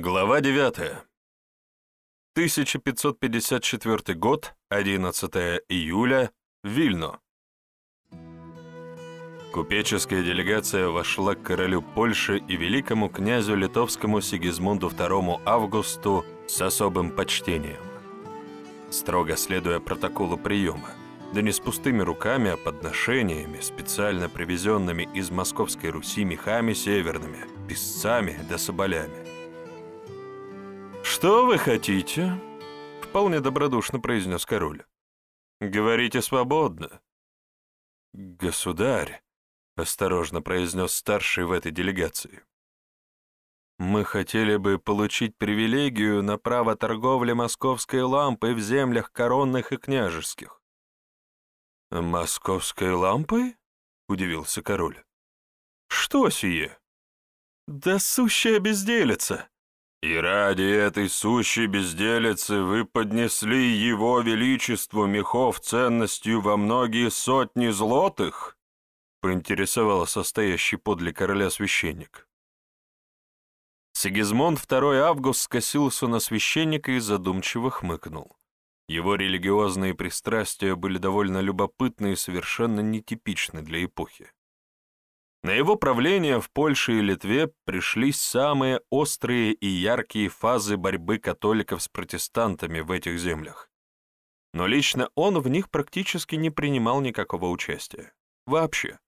Глава 9. 1554 год, 11 июля, Вильно. Купеческая делегация вошла к королю Польши и великому князю литовскому Сигизмунду II Августу с особым почтением. Строго следуя протоколу приема, да не с пустыми руками, а подношениями, специально привезенными из Московской Руси мехами северными, песцами да соболями. «Что вы хотите?» — вполне добродушно произнес король. «Говорите свободно». «Государь», — осторожно произнес старший в этой делегации, «мы хотели бы получить привилегию на право торговли московской лампой в землях коронных и княжеских». «Московской лампой?» — удивился король. «Что сие?» «Да сущая безделица!» И ради этой сущей безделицы вы поднесли его величеству мехов ценностью во многие сотни злотых?» — поинтересовался стоящий подле короля священник. Сигизмунд II Август скосился на священника и задумчиво хмыкнул. Его религиозные пристрастия были довольно любопытны и совершенно нетипичны для эпохи. На его правление в Польше и Литве пришлись самые острые и яркие фазы борьбы католиков с протестантами в этих землях. Но лично он в них практически не принимал никакого участия. Вообще.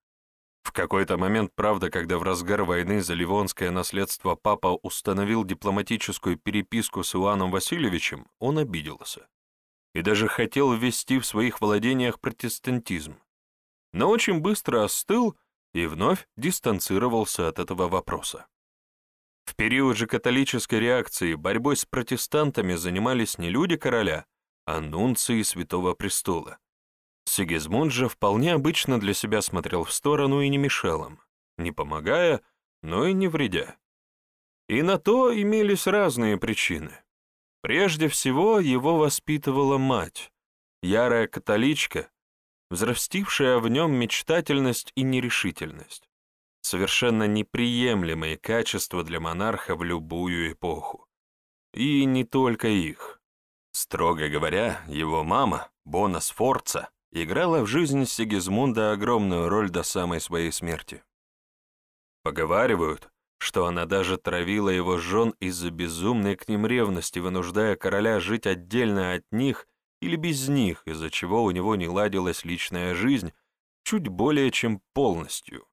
В какой-то момент, правда, когда в разгар войны за ливонское наследство папа установил дипломатическую переписку с Иоанном Васильевичем, он обиделся. И даже хотел ввести в своих владениях протестантизм. Но очень быстро остыл и вновь дистанцировался от этого вопроса. В период же католической реакции борьбой с протестантами занимались не люди короля, а нунции Святого Престола. Сигизмунд же вполне обычно для себя смотрел в сторону и не мешал им, не помогая, но и не вредя. И на то имелись разные причины. Прежде всего, его воспитывала мать, ярая католичка, взрастившая в нем мечтательность и нерешительность. Совершенно неприемлемые качества для монарха в любую эпоху. И не только их. Строго говоря, его мама, Бона Сфорца, играла в жизни Сигизмунда огромную роль до самой своей смерти. Поговаривают, что она даже травила его жен из-за безумной к ним ревности, вынуждая короля жить отдельно от них или без них, из-за чего у него не ладилась личная жизнь чуть более чем полностью.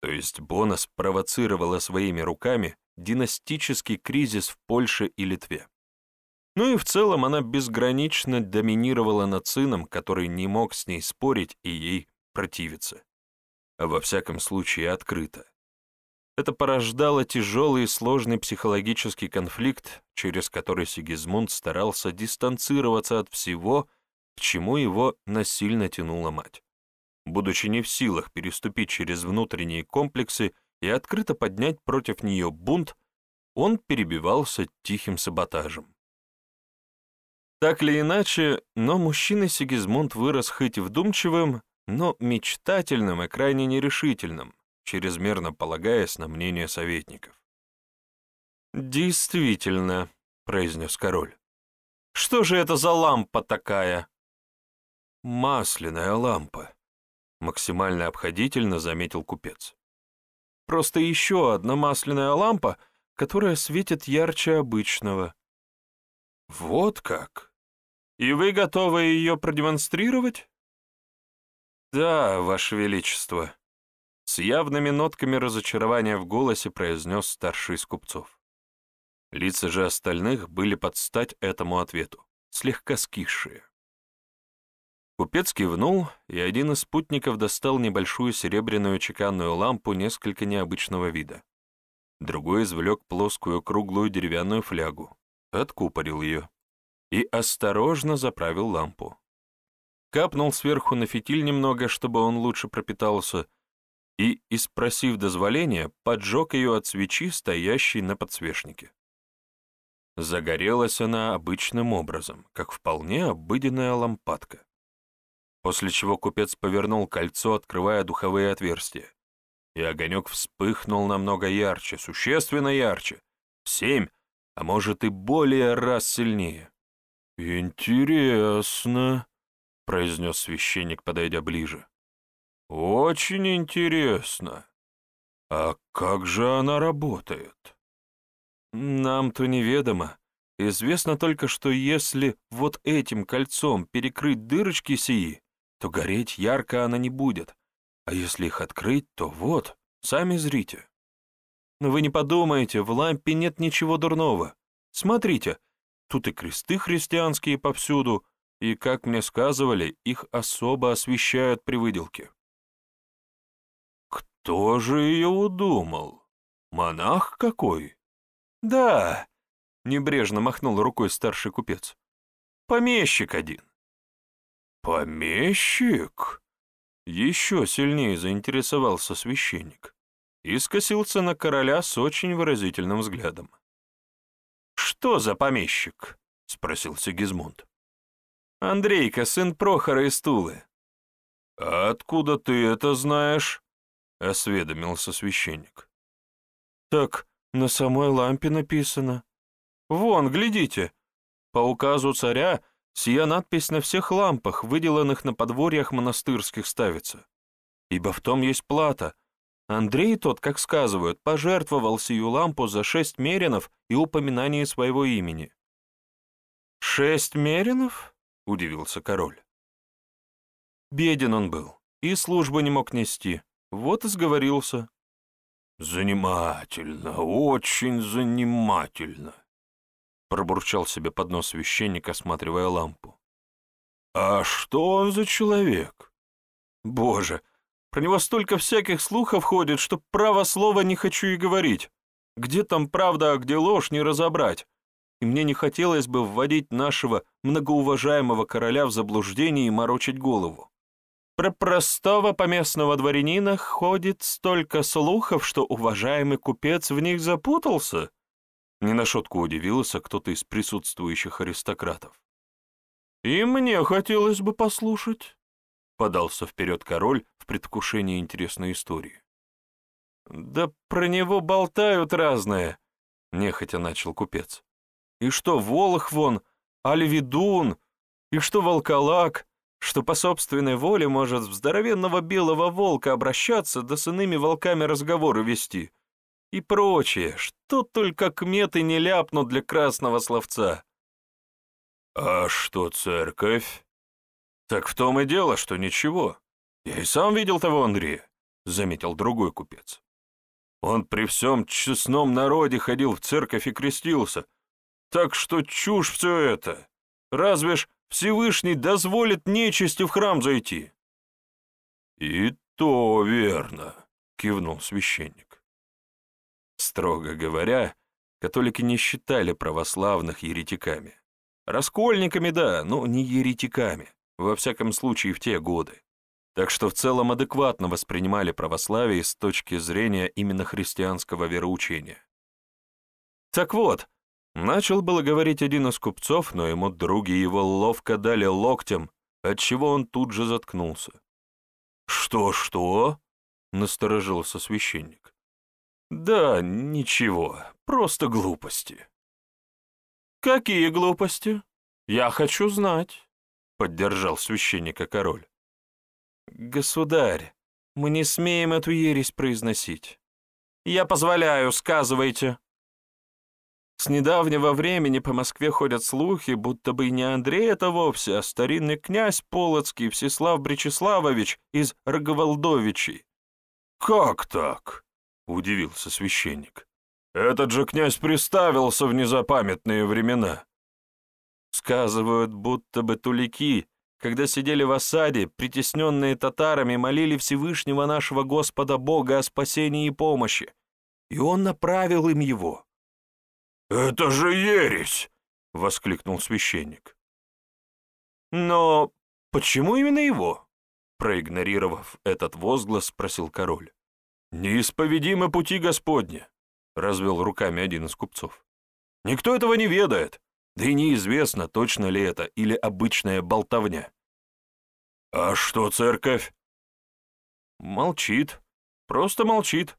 То есть Бона спровоцировала своими руками династический кризис в Польше и Литве. Ну и в целом она безгранично доминировала над сыном, который не мог с ней спорить и ей противиться. Во всяком случае открыто. Это порождало тяжелый и сложный психологический конфликт, через который Сигизмунд старался дистанцироваться от всего, к чему его насильно тянула мать. Будучи не в силах переступить через внутренние комплексы и открыто поднять против нее бунт, он перебивался тихим саботажем. Так или иначе, но мужчина Сигизмунд вырос хоть вдумчивым, но мечтательным и крайне нерешительным, чрезмерно полагаясь на мнение советников. «Действительно», — произнес король. «Что же это за лампа такая?» «Масляная лампа», — максимально обходительно заметил купец. «Просто еще одна масляная лампа, которая светит ярче обычного». «Вот как? И вы готовы ее продемонстрировать?» «Да, Ваше Величество», с явными нотками разочарования в голосе произнес старший из купцов. Лица же остальных были под стать этому ответу, слегка скисшие. Купец кивнул, и один из спутников достал небольшую серебряную чеканную лампу несколько необычного вида. Другой извлек плоскую круглую деревянную флягу, откупорил ее и осторожно заправил лампу. Капнул сверху на фитиль немного, чтобы он лучше пропитался, и, испросив дозволения, поджег ее от свечи, стоящей на подсвечнике. Загорелась она обычным образом, как вполне обыденная лампадка. После чего купец повернул кольцо, открывая духовые отверстия. И огонек вспыхнул намного ярче, существенно ярче, в семь, а может и более раз сильнее. «Интересно», — произнес священник, подойдя ближе. «Очень интересно. А как же она работает?» «Нам-то неведомо. Известно только, что если вот этим кольцом перекрыть дырочки сии, то гореть ярко она не будет, а если их открыть, то вот, сами зрите. Но вы не подумайте, в лампе нет ничего дурного. Смотрите, тут и кресты христианские повсюду, и, как мне сказывали, их особо освещают при выделке. Кто же ее удумал? Монах какой? Да, небрежно махнул рукой старший купец. Помещик один. Помещик? Еще сильнее заинтересовался священник и скосился на короля с очень выразительным взглядом. «Что за помещик?» — спросил Сигизмунд. «Андрейка, сын Прохора из Тулы». «А откуда ты это знаешь?» — осведомился священник. «Так на самой лампе написано. Вон, глядите. По указу царя Сия надпись на всех лампах, выделанных на подворьях монастырских, ставится. Ибо в том есть плата. Андрей тот, как сказывают, пожертвовал сию лампу за шесть меринов и упоминание своего имени. «Шесть меринов?» — удивился король. Беден он был, и службу не мог нести, вот и сговорился. «Занимательно, очень занимательно», пробурчал себе под нос священник, осматривая лампу. «А что он за человек?» «Боже, про него столько всяких слухов ходит, что право слова не хочу и говорить. Где там правда, а где ложь, не разобрать. И мне не хотелось бы вводить нашего многоуважаемого короля в заблуждение и морочить голову. Про простого поместного дворянина ходит столько слухов, что уважаемый купец в них запутался». Не на шутку удивился кто-то из присутствующих аристократов. «И мне хотелось бы послушать», — подался вперед король в предвкушении интересной истории. «Да про него болтают разное», — нехотя начал купец. «И что Волох вон, Альведун, и что Волколак, что по собственной воле может в здоровенного белого волка обращаться, да с иными волками разговоры вести» и прочее, что только кметы не ляпнут для красного словца. «А что церковь?» «Так в том и дело, что ничего. Я и сам видел того Андрея», — заметил другой купец. «Он при всем честном народе ходил в церковь и крестился. Так что чушь все это. Разве ж Всевышний дозволит нечистью в храм зайти?» «И то верно», — кивнул священник. Строго говоря, католики не считали православных еретиками. Раскольниками, да, но не еретиками, во всяком случае в те годы. Так что в целом адекватно воспринимали православие с точки зрения именно христианского вероучения. Так вот, начал было говорить один из купцов, но ему други его ловко дали локтем, отчего он тут же заткнулся. «Что-что?» — насторожился священник. «Да, ничего, просто глупости». «Какие глупости? Я хочу знать», — поддержал священника король. «Государь, мы не смеем эту ересь произносить. Я позволяю, сказывайте». С недавнего времени по Москве ходят слухи, будто бы не Андрей это вовсе, а старинный князь Полоцкий Всеслав Бречеславович из Роговолдовичей. «Как так?» — удивился священник. «Этот же князь приставился в незапамятные времена». Сказывают, будто бы тулики, когда сидели в осаде, притесненные татарами, молили Всевышнего нашего Господа Бога о спасении и помощи, и он направил им его. «Это же ересь!» — воскликнул священник. «Но почему именно его?» Проигнорировав этот возглас, спросил король. «Неисповедимы пути Господни», — развел руками один из купцов. «Никто этого не ведает, да и неизвестно, точно ли это или обычная болтовня». «А что церковь?» «Молчит, просто молчит».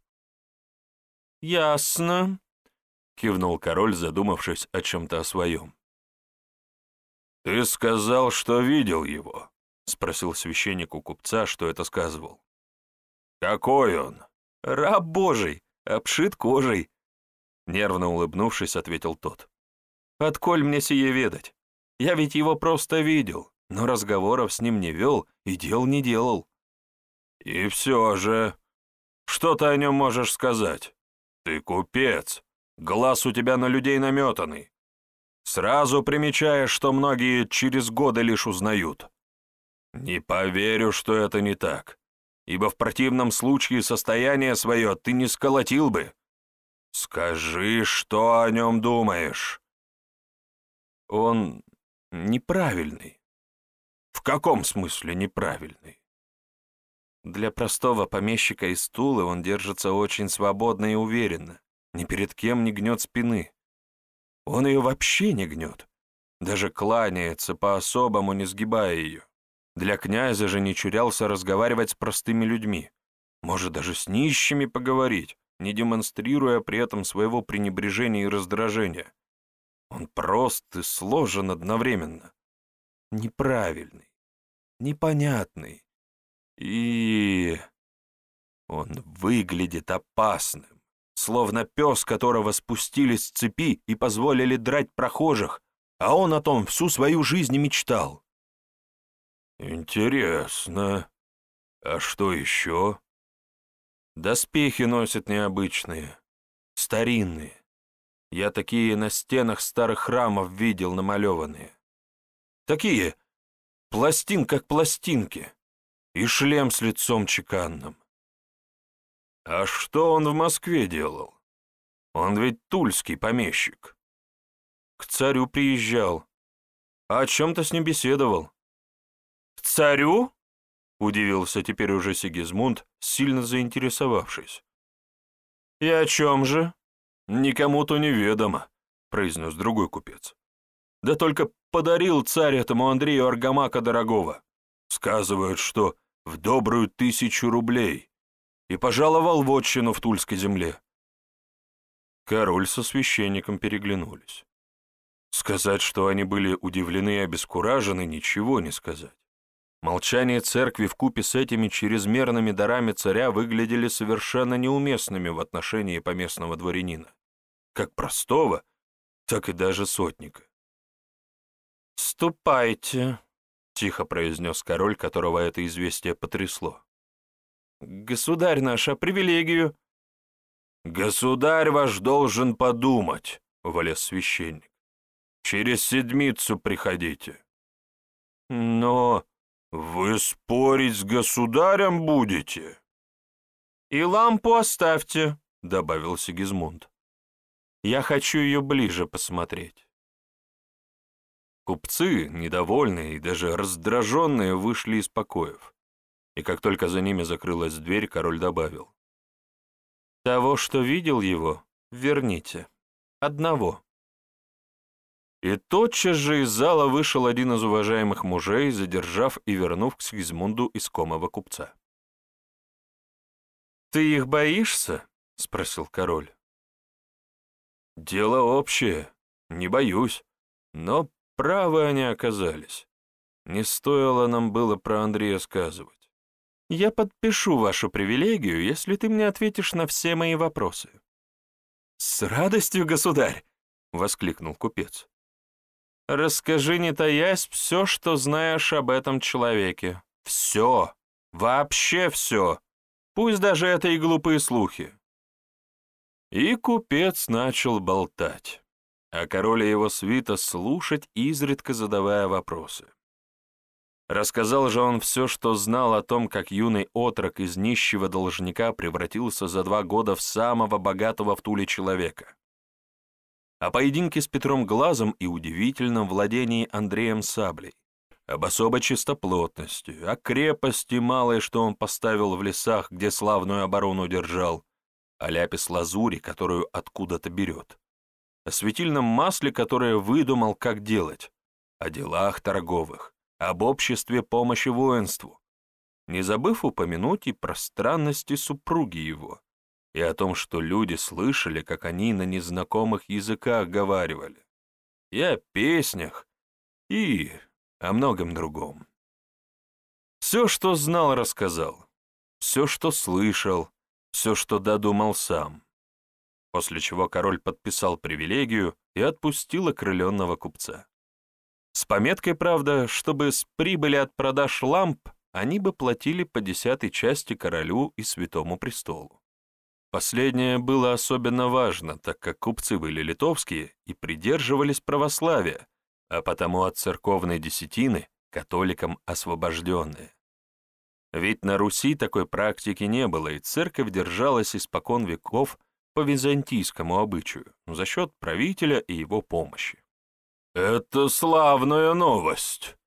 «Ясно. — кивнул король, задумавшись о чем-то о своем. «Ты сказал, что видел его?» — спросил священник у купца, что это сказывал. «Какой он?» «Раб Божий, обшит кожей», — нервно улыбнувшись, ответил тот. «Отколь мне сие ведать? Я ведь его просто видел, но разговоров с ним не вел и дел не делал». «И все же, что ты о нем можешь сказать? Ты купец, глаз у тебя на людей наметанный. Сразу примечаешь, что многие через годы лишь узнают. Не поверю, что это не так ибо в противном случае состояние свое ты не сколотил бы. Скажи, что о нем думаешь?» «Он неправильный». «В каком смысле неправильный?» Для простого помещика из Тулы он держится очень свободно и уверенно, ни перед кем не гнет спины. Он ее вообще не гнет, даже кланяется по-особому, не сгибая ее. Для князя же не чурялся разговаривать с простыми людьми, может даже с нищими поговорить, не демонстрируя при этом своего пренебрежения и раздражения. Он прост и сложен одновременно. Неправильный, непонятный. И... Он выглядит опасным, словно пес, которого спустили с цепи и позволили драть прохожих, а он о том всю свою жизнь мечтал. «Интересно. А что еще?» «Доспехи носят необычные, старинные. Я такие на стенах старых храмов видел намалеванные. Такие, пластин как пластинки, и шлем с лицом чеканным. А что он в Москве делал? Он ведь тульский помещик. К царю приезжал, а о чем-то с ним беседовал царю?» — удивился теперь уже Сигизмунд, сильно заинтересовавшись. «И о чем же?» «Никому-то неведомо», — произнес другой купец. «Да только подарил царь этому Андрею Аргамака дорогого. Сказывают, что в добрую тысячу рублей, и пожаловал в отчину в Тульской земле». Король со священником переглянулись. Сказать, что они были удивлены и обескуражены, ничего не сказать. Молчание церкви в купе с этими чрезмерными дарами царя выглядели совершенно неуместными в отношении поместного дворянина, как простого, так и даже сотника. «Ступайте», — тихо произнес король, которого это известие потрясло. «Государь наш, а привилегию?» «Государь ваш должен подумать», — влез священник. «Через седмицу приходите». «Но...» «Вы спорить с государем будете?» «И лампу оставьте», — добавил Сигизмунд. «Я хочу ее ближе посмотреть». Купцы, недовольные и даже раздраженные, вышли из покоев. И как только за ними закрылась дверь, король добавил. «Того, что видел его, верните. Одного». И тотчас же из зала вышел один из уважаемых мужей, задержав и вернув к Сигизмунду искомого купца. «Ты их боишься?» — спросил король. «Дело общее, не боюсь, но правы они оказались. Не стоило нам было про Андрея сказывать. Я подпишу вашу привилегию, если ты мне ответишь на все мои вопросы». «С радостью, государь!» — воскликнул купец. Расскажи, не таясь, все, что знаешь об этом человеке. Все. Вообще все. Пусть даже это и глупые слухи. И купец начал болтать, а король и его свита слушать, изредка задавая вопросы. Рассказал же он все, что знал о том, как юный отрок из нищего должника превратился за два года в самого богатого в Туле человека. О поединке с Петром Глазом и удивительном владении Андреем Саблей, об особой чистоплотности, о крепости малой, что он поставил в лесах, где славную оборону держал, о ляпис лазури, которую откуда-то берет, о светильном масле, которое выдумал, как делать, о делах торговых, об обществе помощи воинству, не забыв упомянуть и про странности супруги его, и о том, что люди слышали, как они на незнакомых языках говаривали, и о песнях, и о многом другом. Все, что знал, рассказал, все, что слышал, все, что додумал сам, после чего король подписал привилегию и отпустил окрыленного купца. С пометкой, правда, чтобы с прибыли от продаж ламп они бы платили по десятой части королю и святому престолу. Последнее было особенно важно, так как купцы были литовские и придерживались православия, а потому от церковной десятины католикам освобожденные. Ведь на Руси такой практики не было, и церковь держалась испокон веков по византийскому обычаю, за счет правителя и его помощи. «Это славная новость!»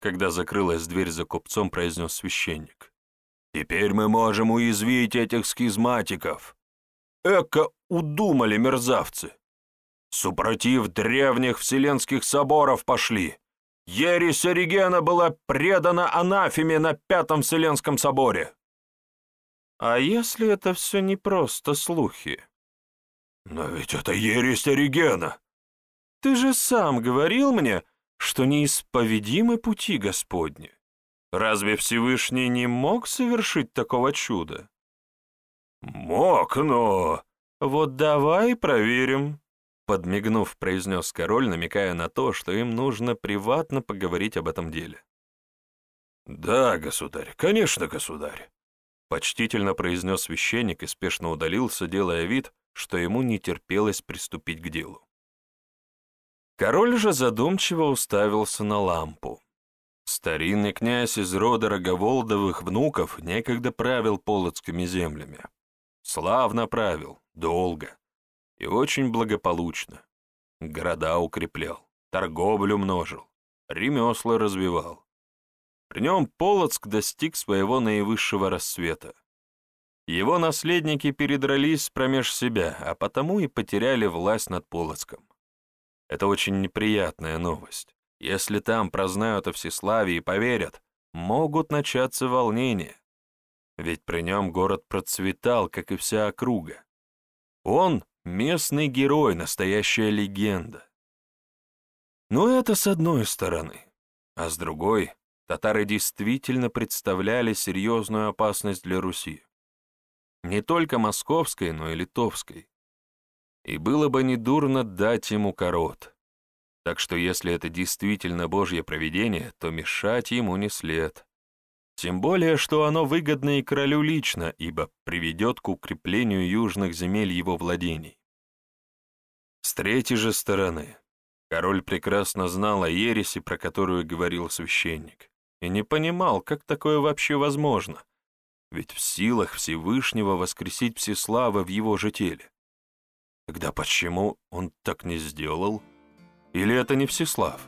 Когда закрылась дверь за купцом, произнес священник. «Теперь мы можем уязвить этих схизматиков. Эко удумали мерзавцы. Супротив древних вселенских соборов пошли. Ересь Оригена была предана анафеме на Пятом Вселенском соборе». «А если это все не просто слухи?» «Но ведь это ересь Оригена!» «Ты же сам говорил мне, что неисповедимы пути Господни. Разве Всевышний не мог совершить такого чуда? Мог, но... Вот давай проверим, подмигнув, произнес король, намекая на то, что им нужно приватно поговорить об этом деле. «Да, государь, конечно, государь», — почтительно произнес священник и спешно удалился, делая вид, что ему не терпелось приступить к делу. Король же задумчиво уставился на лампу. Старинный князь из рода Роговолдовых внуков некогда правил полоцкими землями. Славно правил, долго и очень благополучно. Города укреплял, торговлю множил, ремесла развивал. При нем Полоцк достиг своего наивысшего рассвета. Его наследники передрались промеж себя, а потому и потеряли власть над Полоцком. Это очень неприятная новость. Если там прознают о всеславии и поверят, могут начаться волнения. Ведь при нем город процветал, как и вся округа. Он — местный герой, настоящая легенда. Но это с одной стороны. А с другой, татары действительно представляли серьезную опасность для Руси. Не только московской, но и литовской и было бы недурно дать ему корот. Так что если это действительно Божье провидение, то мешать ему не след. Тем более, что оно выгодно и королю лично, ибо приведет к укреплению южных земель его владений. С третьей же стороны, король прекрасно знал о ересе, про которую говорил священник, и не понимал, как такое вообще возможно, ведь в силах Всевышнего воскресить Всеслава в его же теле. Тогда почему он так не сделал? Или это не Всеслав?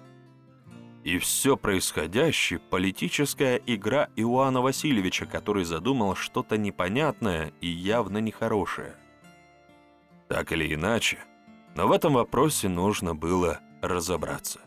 И все происходящее — политическая игра Иоанна Васильевича, который задумал что-то непонятное и явно нехорошее. Так или иначе, но в этом вопросе нужно было разобраться.